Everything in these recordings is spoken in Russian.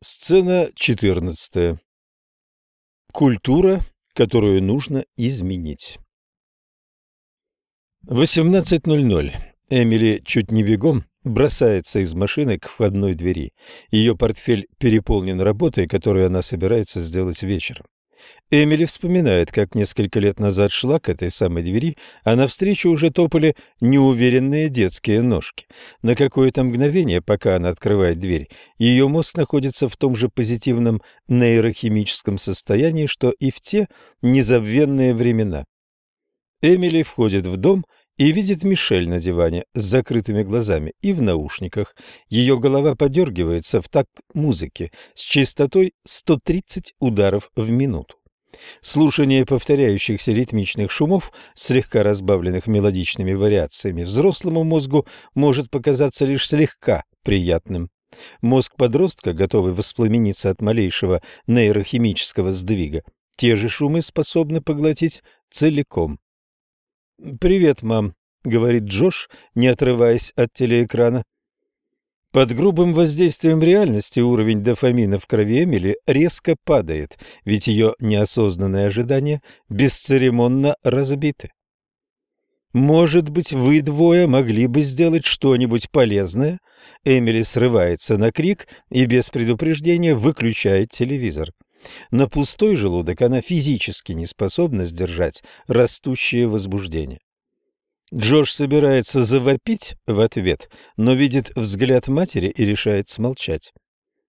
Сцена 14. Культура, которую нужно изменить. 18.00. Эмили чуть не бегом бросается из машины к входной двери. Ее портфель переполнен работой, которую она собирается сделать вечером. Эмили вспоминает, как несколько лет назад шла к этой самой двери, а навстречу уже топали неуверенные детские ножки. На какое-то мгновение, пока она открывает дверь, ее мозг находится в том же позитивном нейрохимическом состоянии, что и в те незабвенные времена. Эмили входит в дом и видит Мишель на диване с закрытыми глазами и в наушниках. Ее голова подергивается в такт музыки с частотой 130 ударов в минуту. Слушание повторяющихся ритмичных шумов, слегка разбавленных мелодичными вариациями, взрослому мозгу может показаться лишь слегка приятным. Мозг подростка, готовый воспламениться от малейшего нейрохимического сдвига, те же шумы способны поглотить целиком. «Привет, мам», — говорит Джош, не отрываясь от телеэкрана. Под грубым воздействием реальности уровень дофамина в крови Эмили резко падает, ведь ее неосознанные ожидания бесцеремонно разбиты. «Может быть, вы двое могли бы сделать что-нибудь полезное?» Эмили срывается на крик и без предупреждения выключает телевизор. На пустой желудок она физически не способна сдержать растущее возбуждение. Джош собирается завопить в ответ, но видит взгляд матери и решает смолчать.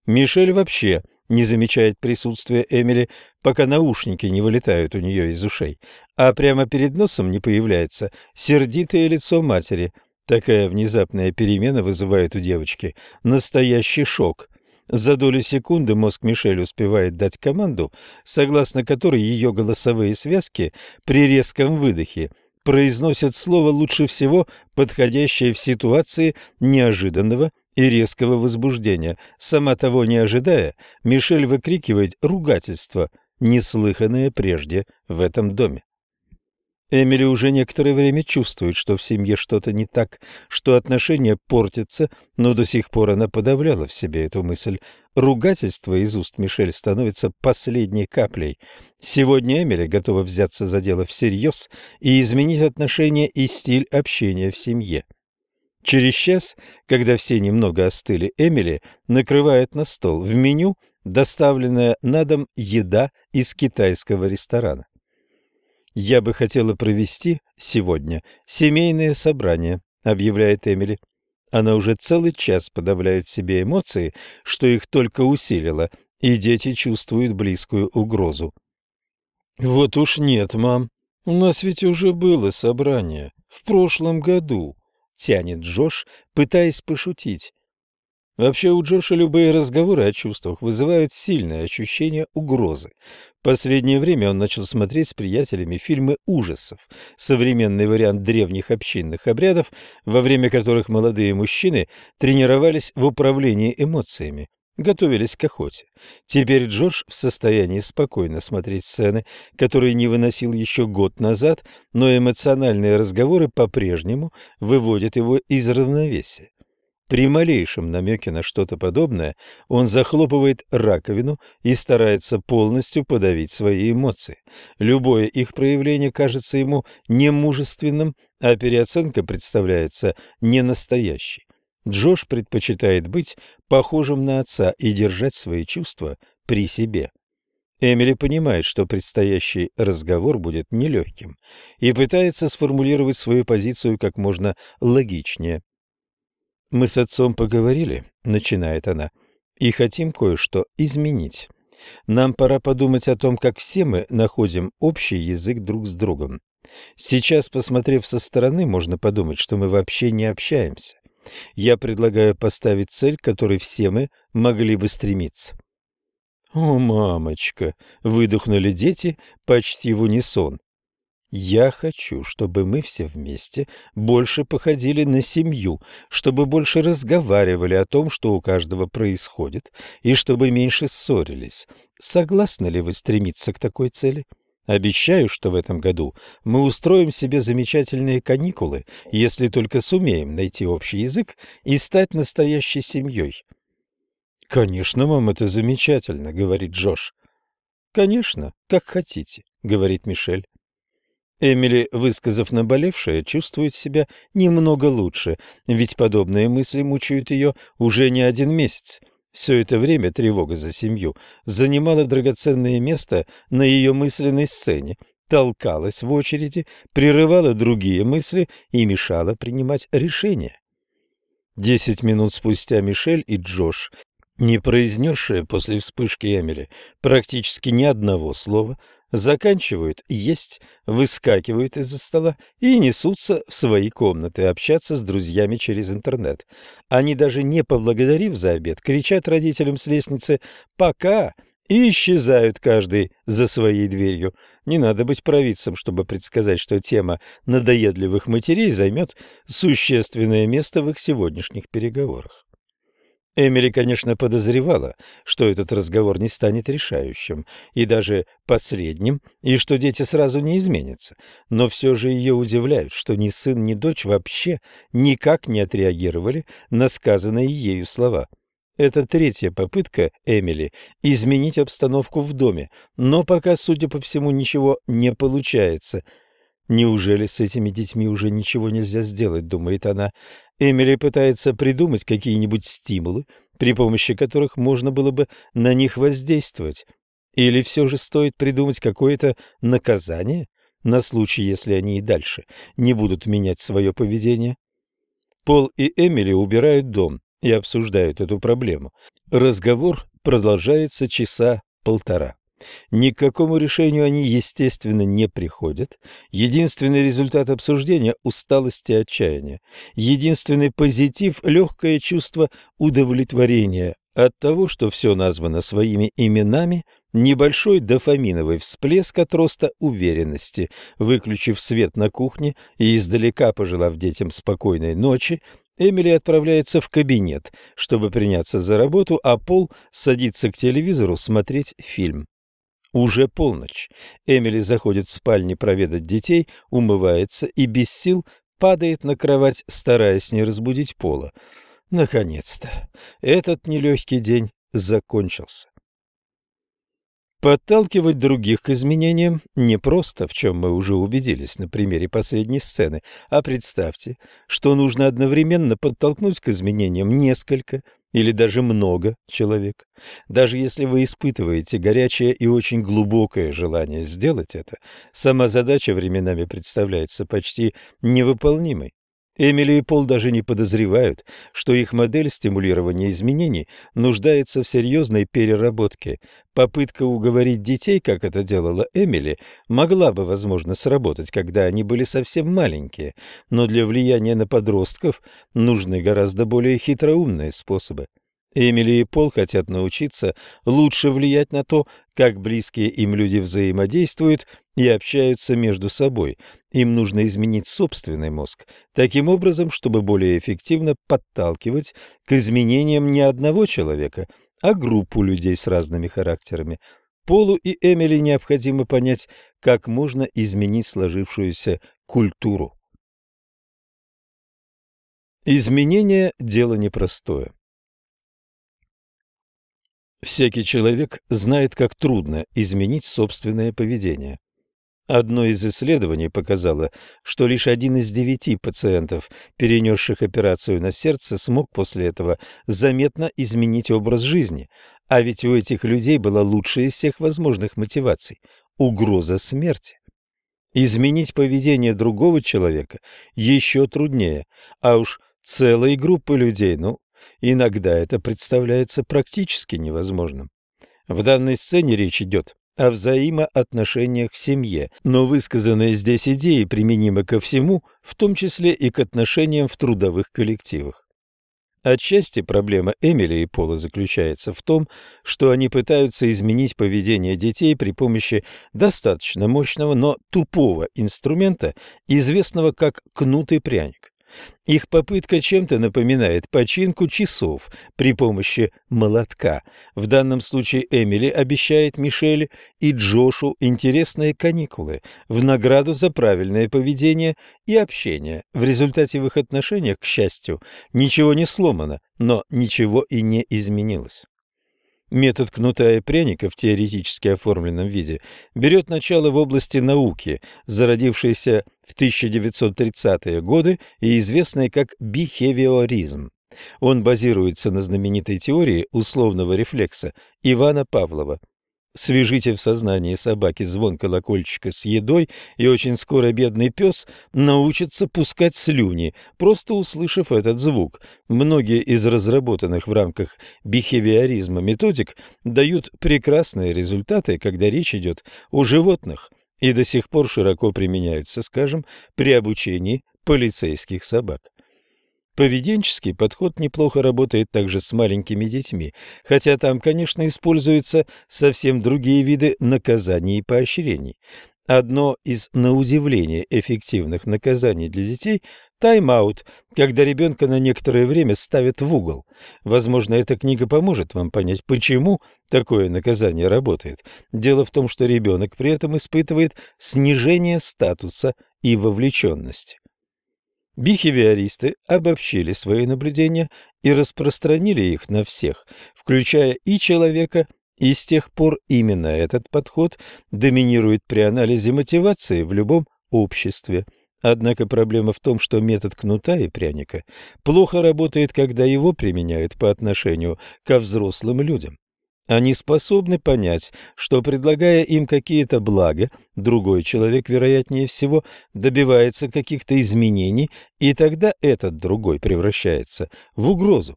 Мишель вообще не замечает присутствия Эмили, пока наушники не вылетают у нее из ушей, а прямо перед носом не появляется сердитое лицо матери. Такая внезапная перемена вызывает у девочки настоящий шок. За долю секунды мозг Мишель успевает дать команду, согласно которой ее голосовые связки при резком выдохе произносят слово лучше всего подходящее в ситуации неожиданного и резкого возбуждения. Сама того не ожидая, Мишель выкрикивает ругательство, неслыханное прежде в этом доме. Эмили уже некоторое время чувствует, что в семье что-то не так, что отношения портятся, но до сих пор она подавляла в себе эту мысль. Ругательство из уст Мишель становится последней каплей. Сегодня Эмили готова взяться за дело всерьез и изменить отношения и стиль общения в семье. Через час, когда все немного остыли, Эмили накрывает на стол в меню доставленная на дом еда из китайского ресторана. «Я бы хотела провести сегодня семейное собрание», — объявляет Эмили. Она уже целый час подавляет себе эмоции, что их только усилило, и дети чувствуют близкую угрозу. «Вот уж нет, мам, у нас ведь уже было собрание, в прошлом году», — тянет Джош, пытаясь пошутить. Вообще у Джоша любые разговоры о чувствах вызывают сильное ощущение угрозы. В последнее время он начал смотреть с приятелями фильмы ужасов, современный вариант древних общинных обрядов, во время которых молодые мужчины тренировались в управлении эмоциями, готовились к охоте. Теперь Джордж в состоянии спокойно смотреть сцены, которые не выносил еще год назад, но эмоциональные разговоры по-прежнему выводят его из равновесия. При малейшем намеке на что-то подобное он захлопывает раковину и старается полностью подавить свои эмоции. Любое их проявление кажется ему немужественным, а переоценка представляется ненастоящей. Джош предпочитает быть похожим на отца и держать свои чувства при себе. Эмили понимает, что предстоящий разговор будет нелегким, и пытается сформулировать свою позицию как можно логичнее. «Мы с отцом поговорили», — начинает она, — «и хотим кое-что изменить. Нам пора подумать о том, как все мы находим общий язык друг с другом. Сейчас, посмотрев со стороны, можно подумать, что мы вообще не общаемся. Я предлагаю поставить цель, к которой все мы могли бы стремиться». «О, мамочка!» — выдохнули дети почти в унисон. Я хочу, чтобы мы все вместе больше походили на семью, чтобы больше разговаривали о том, что у каждого происходит, и чтобы меньше ссорились. Согласны ли вы стремиться к такой цели? Обещаю, что в этом году мы устроим себе замечательные каникулы, если только сумеем найти общий язык и стать настоящей семьей. «Конечно, мам, это замечательно», — говорит Джош. «Конечно, как хотите», — говорит Мишель. Эмили, высказав наболевшее, чувствует себя немного лучше, ведь подобные мысли мучают ее уже не один месяц. Все это время тревога за семью занимала драгоценное место на ее мысленной сцене, толкалась в очереди, прерывала другие мысли и мешала принимать решения. Десять минут спустя Мишель и Джош, не произнесшие после вспышки Эмили практически ни одного слова, заканчивают есть, выскакивают из-за стола и несутся в свои комнаты общаться с друзьями через интернет. Они даже не поблагодарив за обед, кричат родителям с лестницы «пока» и исчезают каждый за своей дверью. Не надо быть провидцем, чтобы предсказать, что тема надоедливых матерей займет существенное место в их сегодняшних переговорах. Эмили, конечно, подозревала, что этот разговор не станет решающим и даже последним, и что дети сразу не изменятся. Но все же ее удивляют, что ни сын, ни дочь вообще никак не отреагировали на сказанные ею слова. Это третья попытка Эмили изменить обстановку в доме, но пока, судя по всему, ничего не получается – Неужели с этими детьми уже ничего нельзя сделать, думает она. Эмили пытается придумать какие-нибудь стимулы, при помощи которых можно было бы на них воздействовать. Или все же стоит придумать какое-то наказание на случай, если они и дальше не будут менять свое поведение. Пол и Эмили убирают дом и обсуждают эту проблему. Разговор продолжается часа полтора. Ни к какому решению они, естественно, не приходят. Единственный результат обсуждения – усталость и отчаяние. Единственный позитив – легкое чувство удовлетворения от того, что все названо своими именами, небольшой дофаминовый всплеск от роста уверенности. Выключив свет на кухне и издалека пожелав детям спокойной ночи, Эмили отправляется в кабинет, чтобы приняться за работу, а Пол садится к телевизору смотреть фильм. Уже полночь. Эмили заходит в спальню проведать детей, умывается и без сил падает на кровать, стараясь не разбудить Пола. Наконец-то этот нелегкий день закончился. Подталкивать других к изменениям непросто, в чем мы уже убедились на примере последней сцены, а представьте, что нужно одновременно подтолкнуть к изменениям несколько или даже много человек. Даже если вы испытываете горячее и очень глубокое желание сделать это, сама задача временами представляется почти невыполнимой. Эмили и Пол даже не подозревают, что их модель стимулирования изменений нуждается в серьезной переработке. Попытка уговорить детей, как это делала Эмили, могла бы, возможно, сработать, когда они были совсем маленькие, но для влияния на подростков нужны гораздо более хитроумные способы. Эмили и Пол хотят научиться лучше влиять на то, как близкие им люди взаимодействуют и общаются между собой. Им нужно изменить собственный мозг таким образом, чтобы более эффективно подталкивать к изменениям не одного человека, а группу людей с разными характерами. Полу и Эмили необходимо понять, как можно изменить сложившуюся культуру. Изменение – дело непростое. Всякий человек знает, как трудно изменить собственное поведение. Одно из исследований показало, что лишь один из девяти пациентов, перенесших операцию на сердце, смог после этого заметно изменить образ жизни. А ведь у этих людей была лучшая из всех возможных мотиваций – угроза смерти. Изменить поведение другого человека еще труднее, а уж целой группы людей, ну, Иногда это представляется практически невозможным. В данной сцене речь идет о взаимоотношениях в семье, но высказанные здесь идеи применимы ко всему, в том числе и к отношениям в трудовых коллективах. Отчасти проблема Эмили и Пола заключается в том, что они пытаются изменить поведение детей при помощи достаточно мощного, но тупого инструмента, известного как кнут и пряник. Их попытка чем-то напоминает починку часов при помощи молотка. В данном случае Эмили обещает Мишель и Джошу интересные каникулы в награду за правильное поведение и общение. В результате в их отношениях, к счастью, ничего не сломано, но ничего и не изменилось. Метод кнута и пряника в теоретически оформленном виде берет начало в области науки, зародившейся в 1930-е годы и известной как бихевиоризм. Он базируется на знаменитой теории условного рефлекса Ивана Павлова. Свяжите в сознании собаки звон колокольчика с едой, и очень скоро бедный пес научится пускать слюни, просто услышав этот звук. Многие из разработанных в рамках бихевиоризма методик дают прекрасные результаты, когда речь идет о животных, и до сих пор широко применяются, скажем, при обучении полицейских собак. Поведенческий подход неплохо работает также с маленькими детьми, хотя там, конечно, используются совсем другие виды наказаний и поощрений. Одно из, на удивление, эффективных наказаний для детей – тайм-аут, когда ребенка на некоторое время ставят в угол. Возможно, эта книга поможет вам понять, почему такое наказание работает. Дело в том, что ребенок при этом испытывает снижение статуса и вовлеченности. Бихевиористы обобщили свои наблюдения и распространили их на всех, включая и человека, и с тех пор именно этот подход доминирует при анализе мотивации в любом обществе. Однако проблема в том, что метод кнута и пряника плохо работает, когда его применяют по отношению ко взрослым людям. Они способны понять, что, предлагая им какие-то блага, другой человек, вероятнее всего, добивается каких-то изменений, и тогда этот другой превращается в угрозу.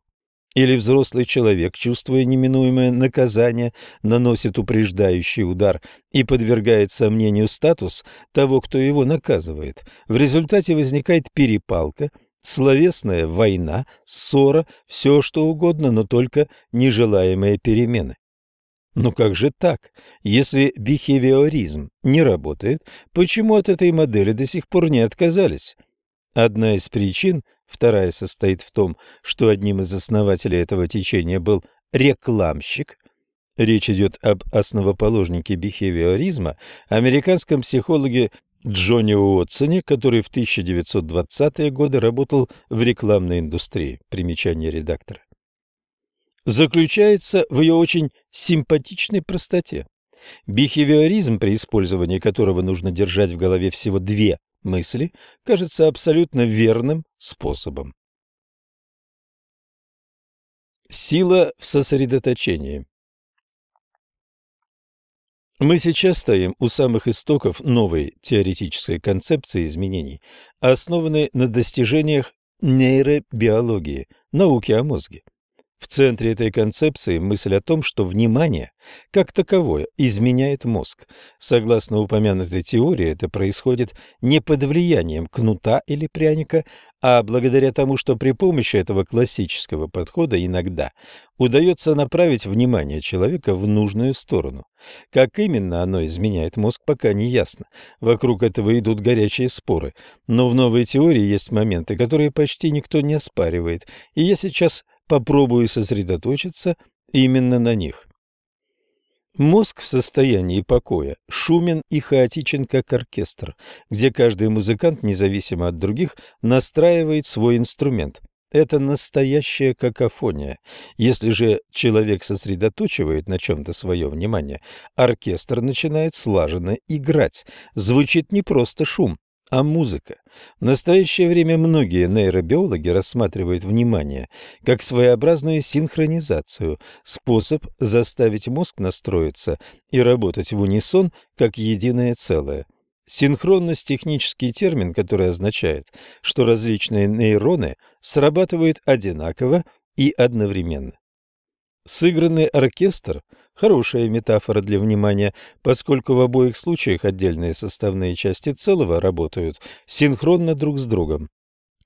Или взрослый человек, чувствуя неминуемое наказание, наносит упреждающий удар и подвергает сомнению статус того, кто его наказывает. В результате возникает перепалка, словесная война, ссора, все что угодно, но только нежелаемые перемены. Но как же так? Если бихевиоризм не работает, почему от этой модели до сих пор не отказались? Одна из причин, вторая состоит в том, что одним из основателей этого течения был рекламщик. Речь идет об основоположнике бихевиоризма, американском психологе Джонни Уотсоне, который в 1920-е годы работал в рекламной индустрии. Примечание редактора заключается в ее очень симпатичной простоте. Бихевиоризм, при использовании которого нужно держать в голове всего две мысли, кажется абсолютно верным способом. Сила в сосредоточении Мы сейчас стоим у самых истоков новой теоретической концепции изменений, основанной на достижениях нейробиологии, науки о мозге. В центре этой концепции мысль о том, что внимание, как таковое, изменяет мозг. Согласно упомянутой теории, это происходит не под влиянием кнута или пряника, а благодаря тому, что при помощи этого классического подхода иногда удается направить внимание человека в нужную сторону. Как именно оно изменяет мозг, пока не ясно. Вокруг этого идут горячие споры. Но в новой теории есть моменты, которые почти никто не оспаривает, и я сейчас попробую сосредоточиться именно на них. Мозг в состоянии покоя шумен и хаотичен, как оркестр, где каждый музыкант, независимо от других, настраивает свой инструмент. Это настоящая какофония. Если же человек сосредоточивает на чем-то свое внимание, оркестр начинает слаженно играть. Звучит не просто шум, а музыка. В настоящее время многие нейробиологи рассматривают внимание как своеобразную синхронизацию, способ заставить мозг настроиться и работать в унисон как единое целое. Синхронность – технический термин, который означает, что различные нейроны срабатывают одинаково и одновременно. Сыгранный оркестр Хорошая метафора для внимания, поскольку в обоих случаях отдельные составные части целого работают синхронно друг с другом.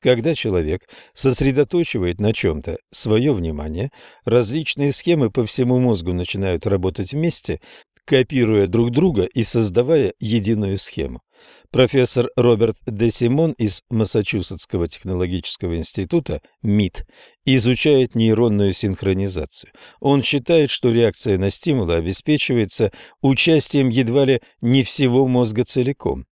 Когда человек сосредоточивает на чем-то свое внимание, различные схемы по всему мозгу начинают работать вместе, копируя друг друга и создавая единую схему. Профессор Роберт Де Симон из Массачусетского технологического института МИТ изучает нейронную синхронизацию. Он считает, что реакция на стимулы обеспечивается участием едва ли не всего мозга целиком.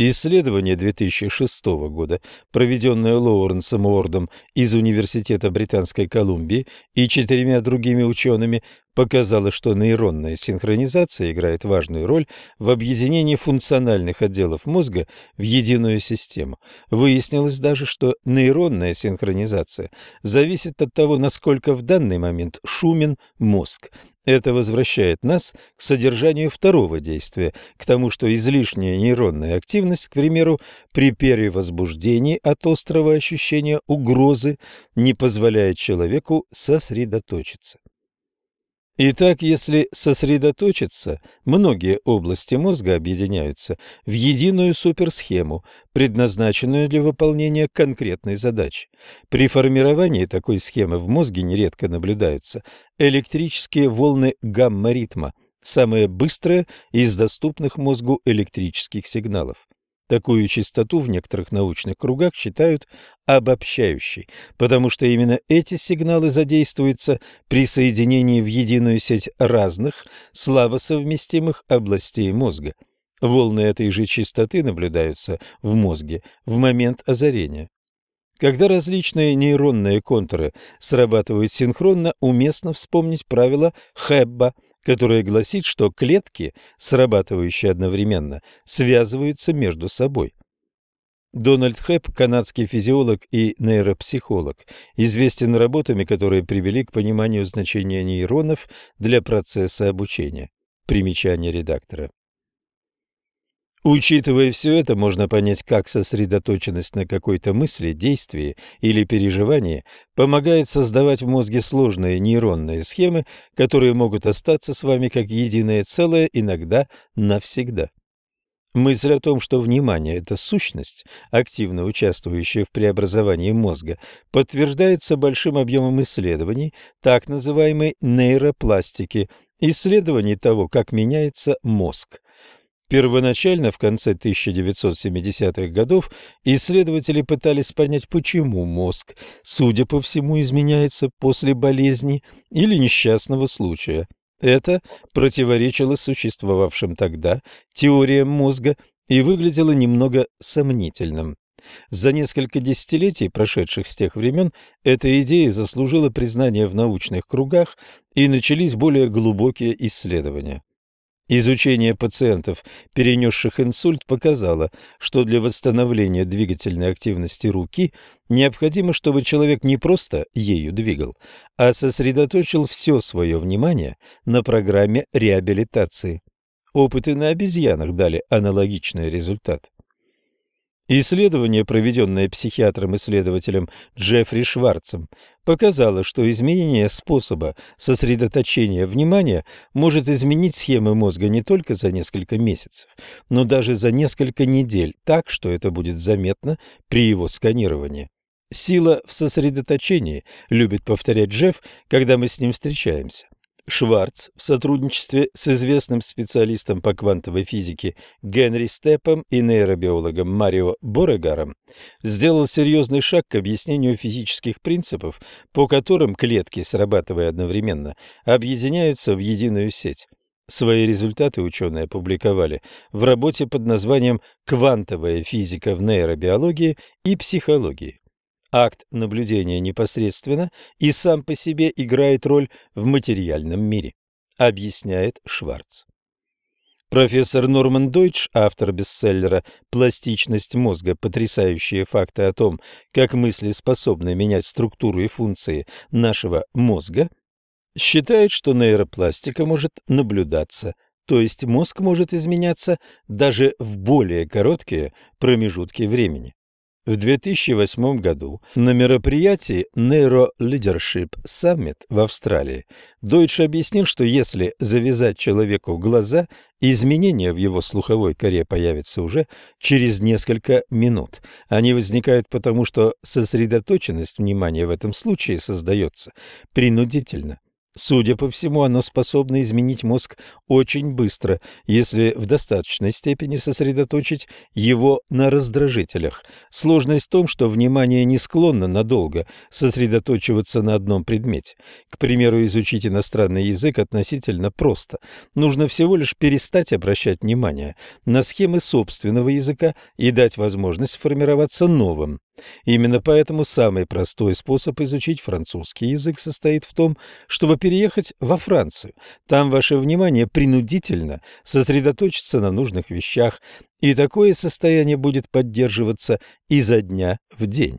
Исследование 2006 года, проведенное Лоуренсом Уордом из Университета Британской Колумбии и четырьмя другими учеными, показало, что нейронная синхронизация играет важную роль в объединении функциональных отделов мозга в единую систему. Выяснилось даже, что нейронная синхронизация зависит от того, насколько в данный момент шумен мозг. Это возвращает нас к содержанию второго действия, к тому, что излишняя нейронная активность, к примеру, при перевозбуждении от острого ощущения угрозы не позволяет человеку сосредоточиться. Итак, если сосредоточиться, многие области мозга объединяются в единую суперсхему, предназначенную для выполнения конкретной задачи. При формировании такой схемы в мозге нередко наблюдаются электрические волны гамма-ритма, самые быстрые из доступных мозгу электрических сигналов. Такую частоту в некоторых научных кругах считают обобщающей, потому что именно эти сигналы задействуются при соединении в единую сеть разных слабо совместимых областей мозга. Волны этой же частоты наблюдаются в мозге в момент озарения. Когда различные нейронные контуры срабатывают синхронно, уместно вспомнить правило Хэбба – которое гласит, что клетки, срабатывающие одновременно, связываются между собой. Дональд Хэп, канадский физиолог и нейропсихолог, известен работами, которые привели к пониманию значения нейронов для процесса обучения. Примечание редактора. Учитывая все это, можно понять, как сосредоточенность на какой-то мысли, действии или переживании помогает создавать в мозге сложные нейронные схемы, которые могут остаться с вами как единое целое иногда навсегда. Мысль о том, что внимание – это сущность, активно участвующая в преобразовании мозга, подтверждается большим объемом исследований, так называемой нейропластики, исследований того, как меняется мозг. Первоначально, в конце 1970-х годов, исследователи пытались понять, почему мозг, судя по всему, изменяется после болезни или несчастного случая. Это противоречило существовавшим тогда теориям мозга и выглядело немного сомнительным. За несколько десятилетий, прошедших с тех времен, эта идея заслужила признание в научных кругах и начались более глубокие исследования. Изучение пациентов, перенесших инсульт, показало, что для восстановления двигательной активности руки необходимо, чтобы человек не просто ею двигал, а сосредоточил все свое внимание на программе реабилитации. Опыты на обезьянах дали аналогичный результат. Исследование, проведенное психиатром-исследователем Джеффри Шварцем, показало, что изменение способа сосредоточения внимания может изменить схемы мозга не только за несколько месяцев, но даже за несколько недель, так что это будет заметно при его сканировании. Сила в сосредоточении, любит повторять Джефф, когда мы с ним встречаемся. Шварц в сотрудничестве с известным специалистом по квантовой физике Генри Степом и нейробиологом Марио Борегаром сделал серьезный шаг к объяснению физических принципов, по которым клетки, срабатывая одновременно, объединяются в единую сеть. Свои результаты ученые опубликовали в работе под названием «Квантовая физика в нейробиологии и психологии». Акт наблюдения непосредственно и сам по себе играет роль в материальном мире, объясняет Шварц. Профессор Норман Дойч, автор бестселлера «Пластичность мозга. Потрясающие факты о том, как мысли способны менять структуру и функции нашего мозга», считает, что нейропластика может наблюдаться, то есть мозг может изменяться даже в более короткие промежутки времени. В 2008 году на мероприятии Neuro Leadership Summit в Австралии Дойч объяснил, что если завязать человеку глаза, изменения в его слуховой коре появятся уже через несколько минут. Они возникают потому, что сосредоточенность внимания в этом случае создается принудительно. Судя по всему, оно способно изменить мозг очень быстро, если в достаточной степени сосредоточить его на раздражителях. Сложность в том, что внимание не склонно надолго сосредоточиваться на одном предмете. К примеру, изучить иностранный язык относительно просто. Нужно всего лишь перестать обращать внимание на схемы собственного языка и дать возможность формироваться новым. Именно поэтому самый простой способ изучить французский язык состоит в том, чтобы переехать во Францию. Там ваше внимание принудительно сосредоточится на нужных вещах, и такое состояние будет поддерживаться изо дня в день.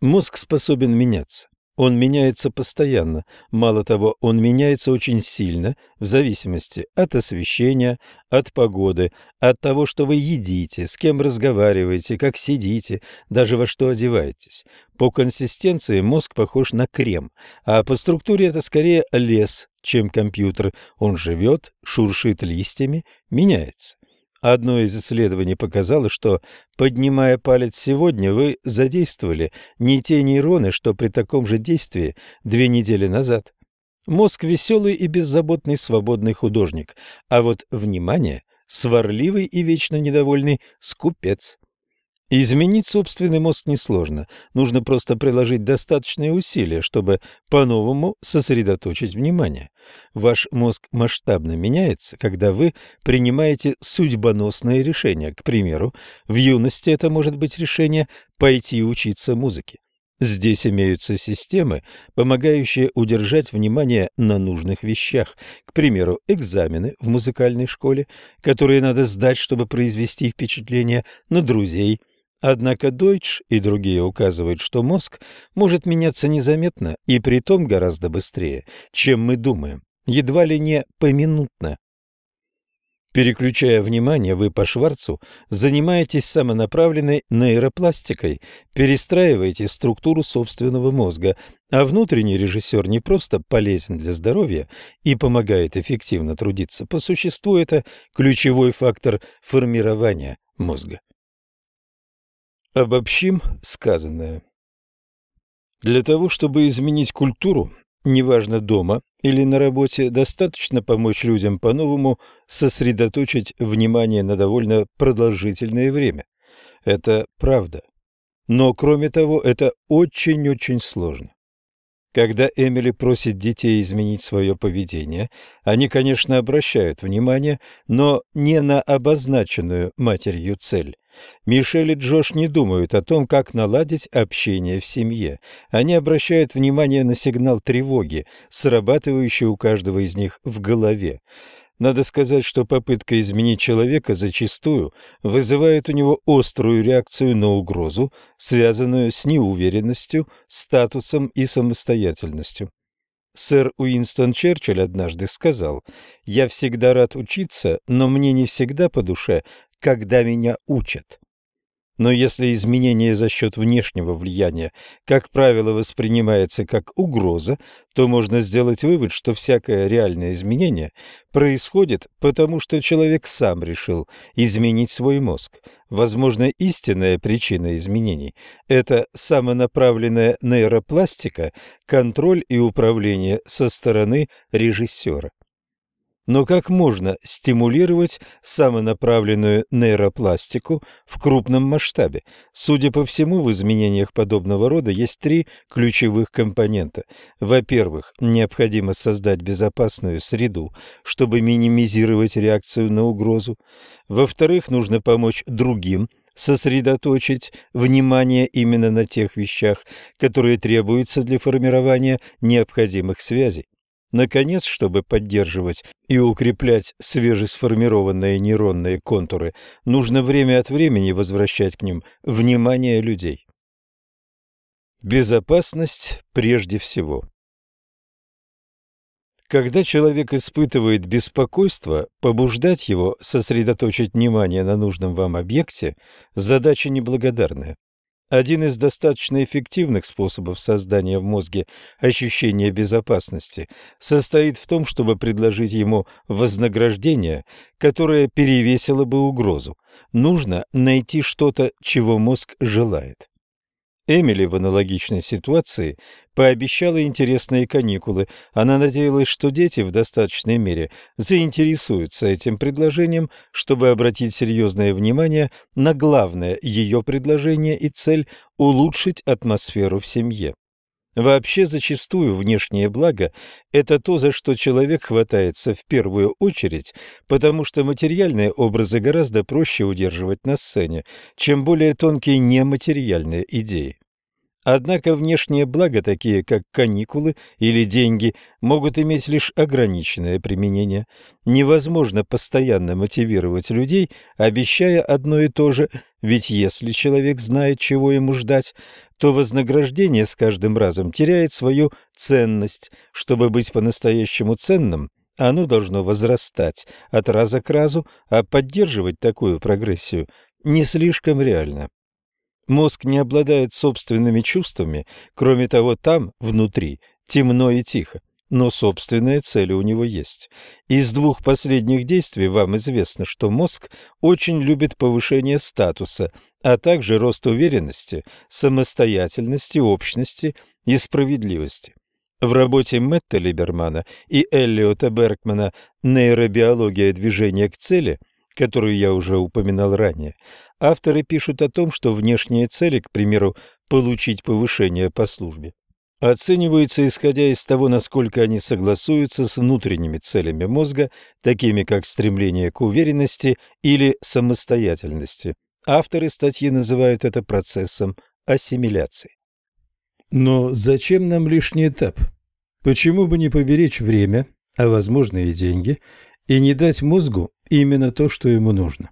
Мозг способен меняться. Он меняется постоянно. Мало того, он меняется очень сильно в зависимости от освещения, от погоды, от того, что вы едите, с кем разговариваете, как сидите, даже во что одеваетесь. По консистенции мозг похож на крем, а по структуре это скорее лес, чем компьютер. Он живет, шуршит листьями, меняется. Одно из исследований показало, что, поднимая палец сегодня, вы задействовали не те нейроны, что при таком же действии две недели назад. Мозг веселый и беззаботный свободный художник, а вот внимание – сварливый и вечно недовольный скупец. Изменить собственный мозг несложно. Нужно просто приложить достаточные усилия, чтобы по-новому сосредоточить внимание. Ваш мозг масштабно меняется, когда вы принимаете судьбоносные решения. К примеру, в юности это может быть решение пойти учиться музыке. Здесь имеются системы, помогающие удержать внимание на нужных вещах. К примеру, экзамены в музыкальной школе, которые надо сдать, чтобы произвести впечатление на друзей, Однако Дойч и другие указывают, что мозг может меняться незаметно и притом гораздо быстрее, чем мы думаем, едва ли не поминутно. Переключая внимание, вы по Шварцу занимаетесь самонаправленной нейропластикой, перестраиваете структуру собственного мозга, а внутренний режиссер не просто полезен для здоровья и помогает эффективно трудиться, по существу это ключевой фактор формирования мозга. Обобщим сказанное. Для того, чтобы изменить культуру, неважно дома или на работе, достаточно помочь людям по-новому сосредоточить внимание на довольно продолжительное время. Это правда. Но, кроме того, это очень-очень сложно. Когда Эмили просит детей изменить свое поведение, они, конечно, обращают внимание, но не на обозначенную матерью цель. Мишель и Джош не думают о том, как наладить общение в семье. Они обращают внимание на сигнал тревоги, срабатывающий у каждого из них в голове. Надо сказать, что попытка изменить человека зачастую вызывает у него острую реакцию на угрозу, связанную с неуверенностью, статусом и самостоятельностью. Сэр Уинстон Черчилль однажды сказал, «Я всегда рад учиться, но мне не всегда по душе когда меня учат. Но если изменение за счет внешнего влияния, как правило, воспринимается как угроза, то можно сделать вывод, что всякое реальное изменение происходит потому, что человек сам решил изменить свой мозг. Возможно, истинная причина изменений – это самонаправленная нейропластика, контроль и управление со стороны режиссера. Но как можно стимулировать самонаправленную нейропластику в крупном масштабе? Судя по всему, в изменениях подобного рода есть три ключевых компонента. Во-первых, необходимо создать безопасную среду, чтобы минимизировать реакцию на угрозу. Во-вторых, нужно помочь другим сосредоточить внимание именно на тех вещах, которые требуются для формирования необходимых связей. Наконец, чтобы поддерживать и укреплять свежесформированные нейронные контуры, нужно время от времени возвращать к ним внимание людей. Безопасность прежде всего. Когда человек испытывает беспокойство, побуждать его сосредоточить внимание на нужном вам объекте – задача неблагодарная. Один из достаточно эффективных способов создания в мозге ощущения безопасности состоит в том, чтобы предложить ему вознаграждение, которое перевесило бы угрозу. Нужно найти что-то, чего мозг желает. Эмили в аналогичной ситуации пообещала интересные каникулы. Она надеялась, что дети в достаточной мере заинтересуются этим предложением, чтобы обратить серьезное внимание на главное ее предложение и цель – улучшить атмосферу в семье. Вообще, зачастую внешнее благо – это то, за что человек хватается в первую очередь, потому что материальные образы гораздо проще удерживать на сцене, чем более тонкие нематериальные идеи. Однако внешние блага, такие как каникулы или деньги, могут иметь лишь ограниченное применение. Невозможно постоянно мотивировать людей, обещая одно и то же, ведь если человек знает, чего ему ждать, то вознаграждение с каждым разом теряет свою ценность. Чтобы быть по-настоящему ценным, оно должно возрастать от раза к разу, а поддерживать такую прогрессию не слишком реально. Мозг не обладает собственными чувствами, кроме того, там, внутри, темно и тихо, но собственные цели у него есть. Из двух последних действий вам известно, что мозг очень любит повышение статуса, а также рост уверенности, самостоятельности, общности и справедливости. В работе Мэтта Либермана и Эллиота Бергмана «Нейробиология движения к цели» которую я уже упоминал ранее, авторы пишут о том, что внешние цели, к примеру, получить повышение по службе, оцениваются исходя из того, насколько они согласуются с внутренними целями мозга, такими как стремление к уверенности или самостоятельности. Авторы статьи называют это процессом ассимиляции. Но зачем нам лишний этап? Почему бы не поберечь время, а возможно и деньги, и не дать мозгу именно то, что ему нужно.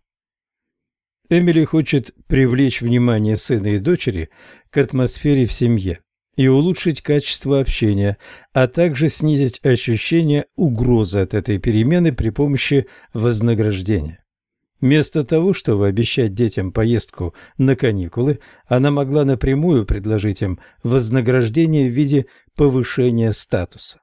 Эмили хочет привлечь внимание сына и дочери к атмосфере в семье и улучшить качество общения, а также снизить ощущение угрозы от этой перемены при помощи вознаграждения. Вместо того, чтобы обещать детям поездку на каникулы, она могла напрямую предложить им вознаграждение в виде повышения статуса.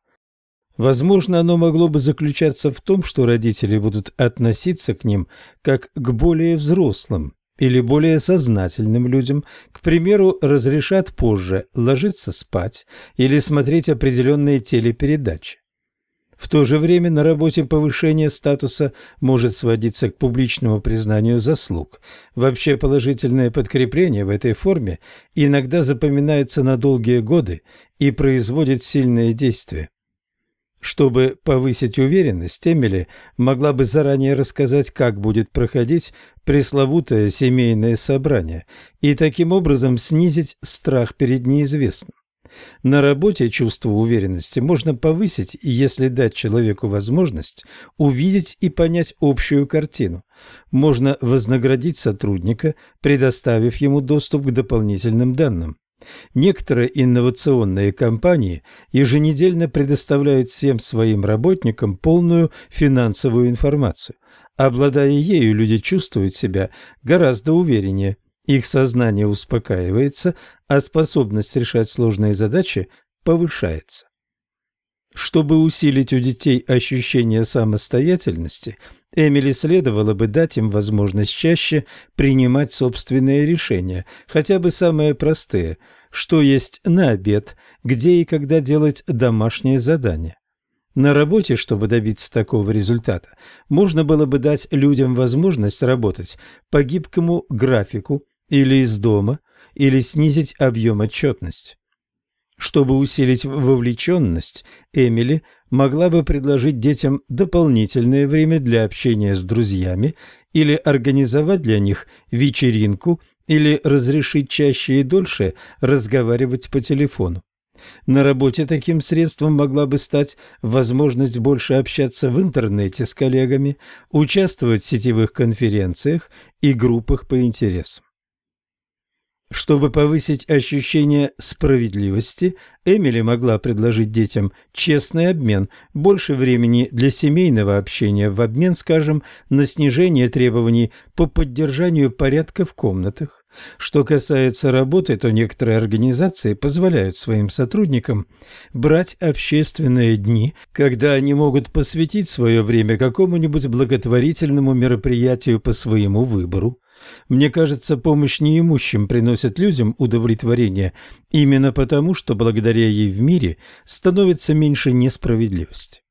Возможно, оно могло бы заключаться в том, что родители будут относиться к ним как к более взрослым или более сознательным людям, к примеру, разрешат позже ложиться спать или смотреть определенные телепередачи. В то же время на работе повышение статуса может сводиться к публичному признанию заслуг. Вообще положительное подкрепление в этой форме иногда запоминается на долгие годы и производит сильное действие. Чтобы повысить уверенность, Эмили могла бы заранее рассказать, как будет проходить пресловутое семейное собрание, и таким образом снизить страх перед неизвестным. На работе чувство уверенности можно повысить, если дать человеку возможность увидеть и понять общую картину. Можно вознаградить сотрудника, предоставив ему доступ к дополнительным данным. Некоторые инновационные компании еженедельно предоставляют всем своим работникам полную финансовую информацию. Обладая ею, люди чувствуют себя гораздо увереннее, их сознание успокаивается, а способность решать сложные задачи повышается. Чтобы усилить у детей ощущение самостоятельности, Эмили следовало бы дать им возможность чаще принимать собственные решения, хотя бы самые простые, что есть на обед, где и когда делать домашнее задание. На работе, чтобы добиться такого результата, можно было бы дать людям возможность работать по гибкому графику или из дома, или снизить объем отчетности. Чтобы усилить вовлеченность, Эмили могла бы предложить детям дополнительное время для общения с друзьями или организовать для них вечеринку или разрешить чаще и дольше разговаривать по телефону. На работе таким средством могла бы стать возможность больше общаться в интернете с коллегами, участвовать в сетевых конференциях и группах по интересам. Чтобы повысить ощущение справедливости, Эмили могла предложить детям честный обмен, больше времени для семейного общения в обмен, скажем, на снижение требований по поддержанию порядка в комнатах. Что касается работы, то некоторые организации позволяют своим сотрудникам брать общественные дни, когда они могут посвятить свое время какому-нибудь благотворительному мероприятию по своему выбору. Мне кажется, помощь неимущим приносит людям удовлетворение именно потому, что благодаря ей в мире становится меньше несправедливости.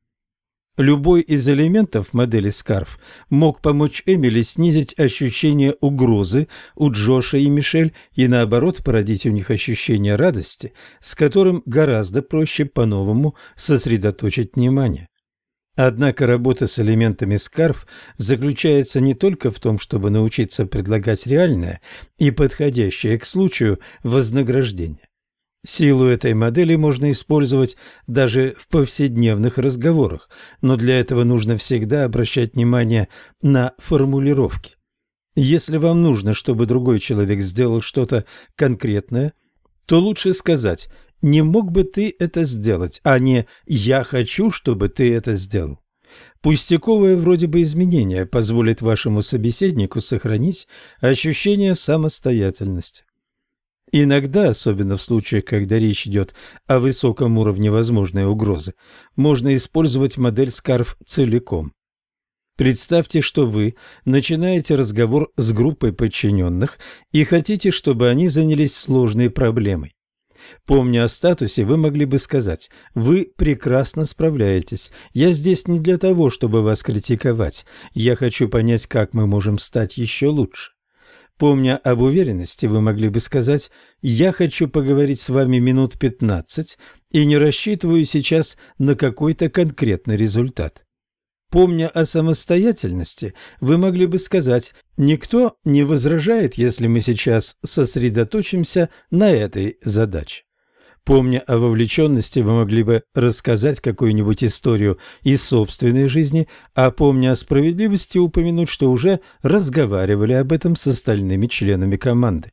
Любой из элементов модели Скарф мог помочь Эмили снизить ощущение угрозы у Джоша и Мишель и, наоборот, породить у них ощущение радости, с которым гораздо проще по-новому сосредоточить внимание. Однако работа с элементами Скарф заключается не только в том, чтобы научиться предлагать реальное и подходящее к случаю вознаграждение. Силу этой модели можно использовать даже в повседневных разговорах, но для этого нужно всегда обращать внимание на формулировки. Если вам нужно, чтобы другой человек сделал что-то конкретное, то лучше сказать «не мог бы ты это сделать», а не «я хочу, чтобы ты это сделал». Пустяковое вроде бы изменение позволит вашему собеседнику сохранить ощущение самостоятельности. Иногда, особенно в случаях, когда речь идет о высоком уровне возможной угрозы, можно использовать модель SCARF целиком. Представьте, что вы начинаете разговор с группой подчиненных и хотите, чтобы они занялись сложной проблемой. Помня о статусе, вы могли бы сказать «Вы прекрасно справляетесь. Я здесь не для того, чтобы вас критиковать. Я хочу понять, как мы можем стать еще лучше». Помня об уверенности, вы могли бы сказать «Я хочу поговорить с вами минут пятнадцать и не рассчитываю сейчас на какой-то конкретный результат». Помня о самостоятельности, вы могли бы сказать «Никто не возражает, если мы сейчас сосредоточимся на этой задаче». Помня о вовлеченности, вы могли бы рассказать какую-нибудь историю из собственной жизни, а помня о справедливости, упомянуть, что уже разговаривали об этом с остальными членами команды.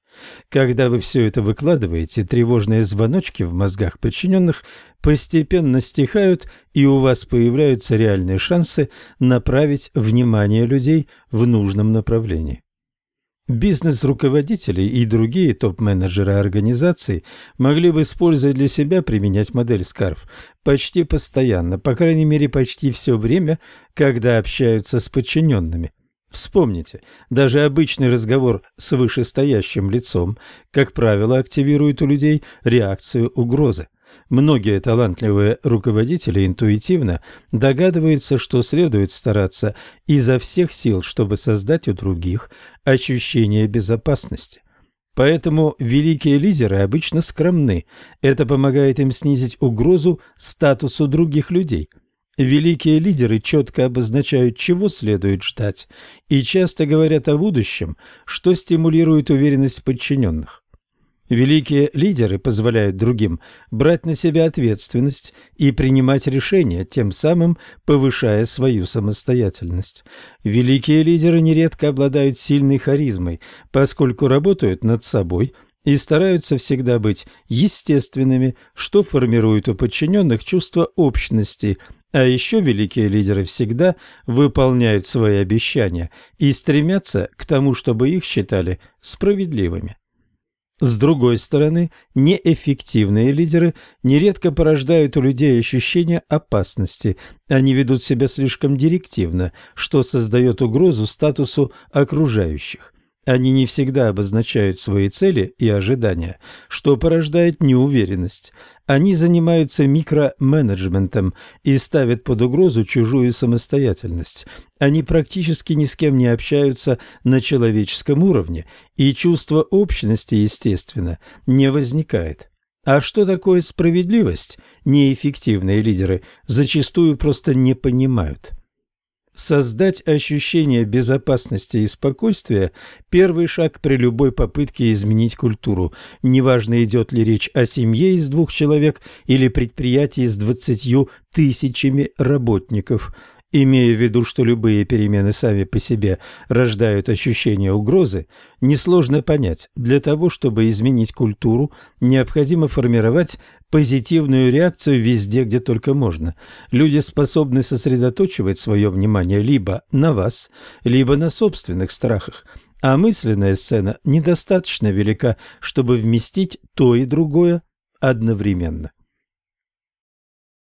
Когда вы все это выкладываете, тревожные звоночки в мозгах подчиненных постепенно стихают, и у вас появляются реальные шансы направить внимание людей в нужном направлении. Бизнес-руководители и другие топ-менеджеры организаций могли бы, используя для себя, применять модель SCARF почти постоянно, по крайней мере, почти все время, когда общаются с подчиненными. Вспомните, даже обычный разговор с вышестоящим лицом, как правило, активирует у людей реакцию угрозы. Многие талантливые руководители интуитивно догадываются, что следует стараться изо всех сил, чтобы создать у других ощущение безопасности. Поэтому великие лидеры обычно скромны. Это помогает им снизить угрозу статусу других людей. Великие лидеры четко обозначают, чего следует ждать, и часто говорят о будущем, что стимулирует уверенность подчиненных. Великие лидеры позволяют другим брать на себя ответственность и принимать решения, тем самым повышая свою самостоятельность. Великие лидеры нередко обладают сильной харизмой, поскольку работают над собой и стараются всегда быть естественными, что формирует у подчиненных чувство общности – а еще великие лидеры всегда выполняют свои обещания и стремятся к тому, чтобы их считали справедливыми. С другой стороны, неэффективные лидеры нередко порождают у людей ощущение опасности. Они ведут себя слишком директивно, что создает угрозу статусу окружающих. Они не всегда обозначают свои цели и ожидания, что порождает неуверенность. Они занимаются микроменеджментом и ставят под угрозу чужую самостоятельность. Они практически ни с кем не общаются на человеческом уровне, и чувство общности, естественно, не возникает. А что такое справедливость, неэффективные лидеры зачастую просто не понимают. Создать ощущение безопасности и спокойствия – первый шаг при любой попытке изменить культуру. Неважно, идет ли речь о семье из двух человек или предприятии с двадцатью тысячами работников. Имея в виду, что любые перемены сами по себе рождают ощущение угрозы, несложно понять, для того, чтобы изменить культуру, необходимо формировать позитивную реакцию везде, где только можно. Люди способны сосредоточивать свое внимание либо на вас, либо на собственных страхах, а мысленная сцена недостаточно велика, чтобы вместить то и другое одновременно.